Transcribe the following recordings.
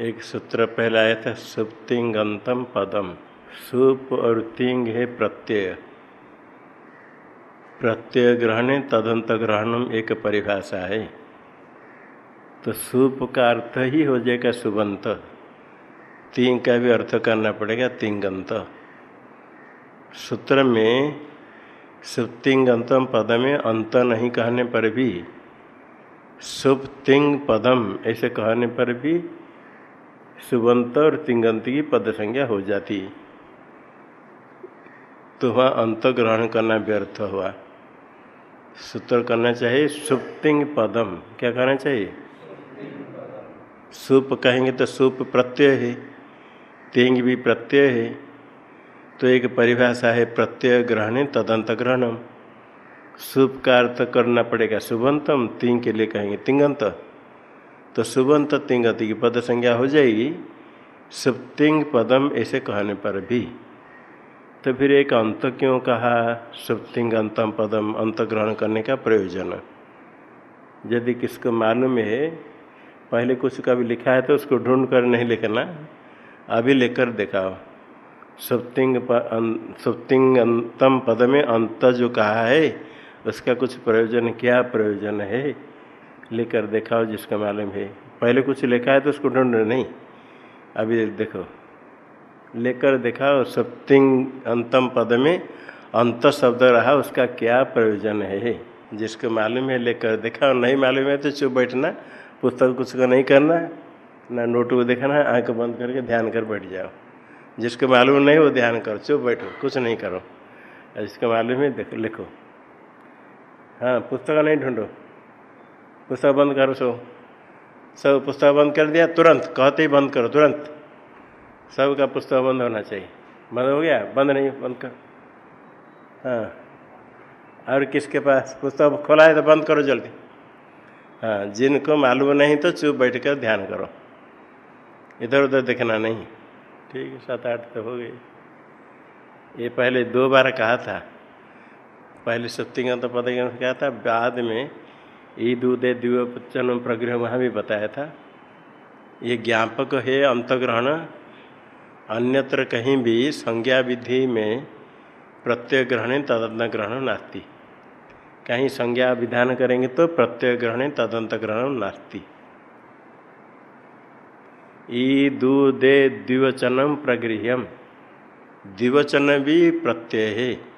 एक सूत्र पहला आया था, सुप्तिंगंतम पदम। सुप और तिंग है प्रत्यय। प्रत्यय ग्रहण तदंत ग्रहणम एक परिभाषा है। तो सुप का अर्थ ही हो जाएगा सुबंत। तिंग का भी अर्थ करना पड़ेगा, तिंगंत। सूत्र में सुप्तिंगंतम पद में अंत नहीं कहने पर भी, सुप्तिंग पदम ऐसे कहने पर भी सुबंत और तिंगंत की पद संज्ञा हो जाती। तो वहाँ अंत ग्रहण करना व्यर्थ हुआ। सूत्र करना चाहिए सुप्तिंग पदम। क्या कहना चाहिए? सुप कहेंगे तो सुप प्रत्यय है, तिंग भी प्रत्यय है। तो एक परिभाषा है प्रत्यय ग्रहण तदंत ग्रहणम। सुप का अर्थ करना पड़ेगा सुबंतम, तिंग के लिए कहेंगे तिंगंत। तो सुबंत तिंगत की पद संज्ञा हो जाएगी। सुप्तिंग पदम ऐसे कहने पर भी। तो फिर एक अंत क्यों कहा? सुप्तिंग अंतम पदम अंत ग्रहण करने का प्रयोजन। यदि किसको मालूम है, पहले कुछ का भी लिखा है तो उसको ढूंढ कर नहीं लिखना। अभी लेकर दिखाओ। सुप्तिंग सुप्तिंग अंतम पद में अंत जो कहा है, उसका कुछ प्रयोजन, क्या प्रयोजन है? लेकर देखाओ जिसका मालूम है। पहले कुछ लिखा है तो उसको ढूंढ नहीं? अभी देखो। लेकर दिखाओ सप्तिंग अंतम पद में अंत शब्द रहा, उसका क्या प्रयोजन है? जिसको मालूम है, लेकर दिखाओ नहीं मालूम है तो चुप बैठना, पुस्तक कुछ को नहीं करना, ना नोट को देखना, आँख बंद करके ध्यान कर बैठ जाओ। जिसको मालूम नहीं, वो ध्यान करो, चुप बैठो, कुछ नहीं करो। जिसको मालूम है, देखो, लिखो। हाँ पुस्तक नहीं ढूंढो। पुस्तक बंद करो सो। सब पुस्तक बंद कर दिया, तुरंत, कहते ही बंद करो, तुरंत। सबका पुस्तक बंद होना चाहिए। बंद हो गया? बंद नहीं, बंद कर। हाँ। और किसके पास पुस्तक खोला है तो बंद करो जल्दी। हाँ जिनको मालूम नहीं तो चुप बैठ कर ध्यान करो। इधर उधर देखना नहीं। ठीक है, सात आठ तो हो गए ये पहले दो बार कहा था। पहले सत्यगंत पद कहा था, बाद में ईद उदय द्विवचन प्रग्रह वहाँ भी बताया था। ये ज्ञापक है, अंतग्रहण। अन्यत्र कहीं भी संज्ञा विधि में प्रत्यय ग्रहण तदंत ग्रहण नास्ती। कहीं संज्ञा विधान करेंगे तो प्रत्यय ग्रहण तदंत ग्रहण नास्ती। ई दु दे द्विवचनम प्रगृह्यम। द्विवचन भी प्रत्यय है।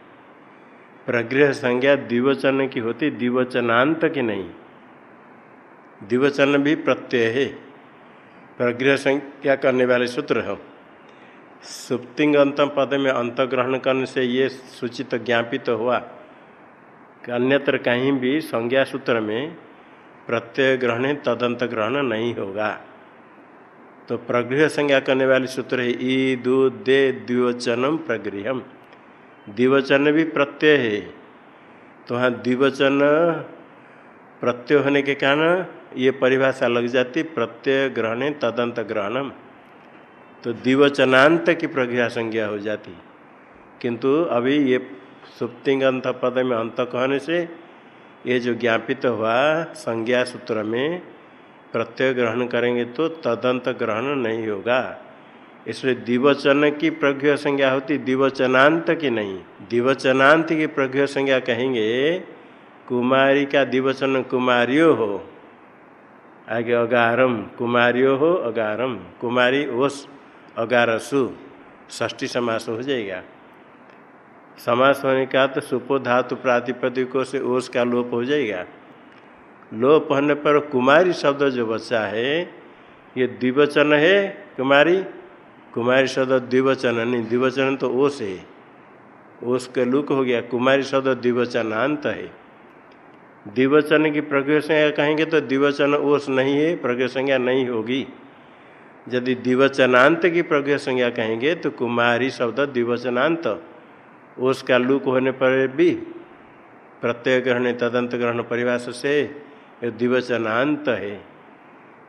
प्रगृह संज्ञा द्विवचन की होती, द्विवचनांत की नहीं। द्विवचन भी प्रत्यय है। प्रगृह संज्ञा करने वाले सूत्र है। सुप्तिंग अंतम पद में अंत ग्रहण करने से ये सूचित ज्ञापित तो हुआ। कि अन्यत्र कहीं भी संज्ञा सूत्र में प्रत्यय ग्रहण, तदंत ग्रहण नहीं होगा। तो प्रगृह संज्ञा करने वाले सूत्र है, ई, दु, दे, द्विवचनम प्रगृहम द्विवचन भी प्रत्यय है। तो हाँ द्विवचन प्रत्यय होने के कारण ये परिभाषा लग जाती, प्रत्यय ग्रहण तदंत ग्रहणम। तो द्विवचनांत की प्रज्ञा संज्ञा हो जाती। किंतु अभी ये सुप्तिंग अंत पद में अंत कहने से ये जो ज्ञापित हुआ संज्ञा सूत्र में प्रत्यय ग्रहण करेंगे तो तदंत ग्रहण नहीं होगा। इसलिए दिवचन की प्रज्ञ संज्ञा होती, दिवचनांत की नहीं। दिवचनांत की प्रज्ञ संज्ञा कहेंगे, कुमारी का दिवचन कुमारियो हो, आगे अगारम, कुमारियो हो, अगारम, कुमारी ओस, अगारसु ष्टी समास हो जाएगा। समास होने का तो सुपो धातु प्रातिपदिकों से ओस का लोप हो जाएगा। लोप होने पर कुमारी शब्द जो बच्चा है, ये द्विवचन है, कुमारी कुमारी शब्द द्विवचन नहीं द्विवचन तो ओस है। ओस का लुक हो गया, कुमारी शब्द द्विवचनांत है। द्विवचन की प्रज्ञ संज्ञा कहेंगे तो द्विवचन ओस नहीं है प्रज्ञ संज्ञा नहीं होगी। यदि द्विवचनांत की प्रज्ञ संज्ञा कहेंगे तो कुमारी शब्द द्विवचनांत ओस का लुक होने पर भी प्रत्यय ग्रहण, तदंत ग्रहण परिभाष से द्विवचनांत है।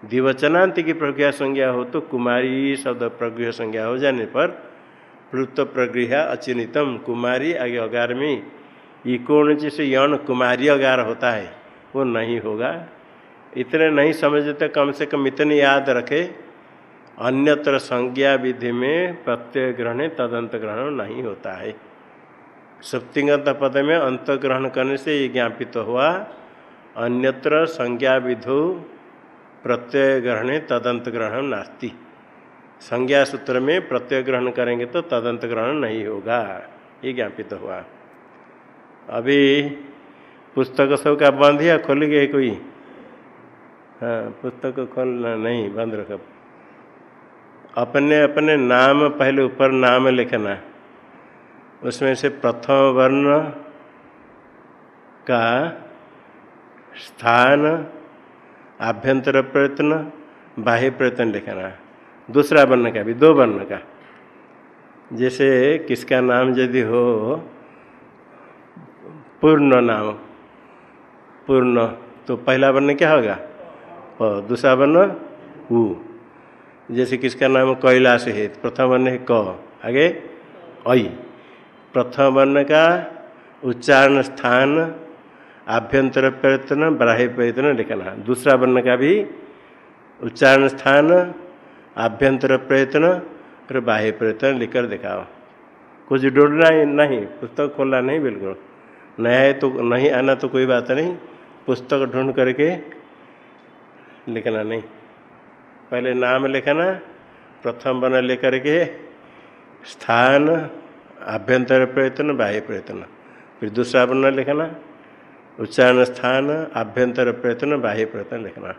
द्विवचनांत की प्रज्ञा संज्ञा हो तो कुमारी शब्द प्रगृह संज्ञा हो जाने पर प्लुत प्रगृह अचिनितम, कुमारी आगे अगार में इकोण से यौन कुमारी अगार होता है, वो नहीं होगा। इतने नहीं समझते, कम से कम इतने याद रखे। अन्यत्र संज्ञा विधि में प्रत्यय ग्रहण, तदंत ग्रहण नहीं होता है। सप्तिगत पद में अंत ग्रहण करने से ये ज्ञापित तो हुआ, अन्यत्र संज्ञा विधु प्रत्यय ग्रहण तदंत ग्रहण नास्ति। संज्ञा सूत्र में प्रत्यय ग्रहण करेंगे तो तदंत ग्रहण नहीं होगा। ये ज्ञापित तो हुआ। अभी पुस्तक सब का बंद या खोल गए कोई? हाँ पुस्तक खोलना नहीं, बंद रखो। अपने अपने नाम पहले ऊपर नाम लिखना। उसमें से प्रथम वर्ण का स्थान आभ्यंतर प्रयत्न, बाह्य प्रयत्न लिखना दूसरा वर्ण का भी, दो वर्ण का। जैसे किसका नाम यदि हो, पूर्ण नाम, पूर्ण तो पहला वर्ण क्या होगा? प दूसरा वर्ण उ जैसे किसका नाम कैलाश है, प्रथम वर्ण है क। आगे ऐ प्रथम वर्ण का उच्चारण स्थान आभ्यंतर प्रयत्न बाह्य प्रयत्न लिखना दूसरा वर्ण का भी उच्चारण स्थान, आभ्यंतर प्रयत्न, और बाह्य प्रयत्न लिखकर दिखाओ। कुछ ढूंढना ही नहीं, पुस्तक खोलना नहीं बिल्कुल। नया है तो नहीं आना तो कोई बात नहीं, पुस्तक ढूंढ करके लिखना नहीं। पहले नाम लिखना, प्रथम वर्ण लेकर के स्थान, आभ्यंतर प्रयत्न, बाह्य प्रयत्न। फिर दूसरा वर्ण लिखना उच्चारण स्थान आभ्यंतर प्रयत्न बाह्य प्रयत्न लिखना।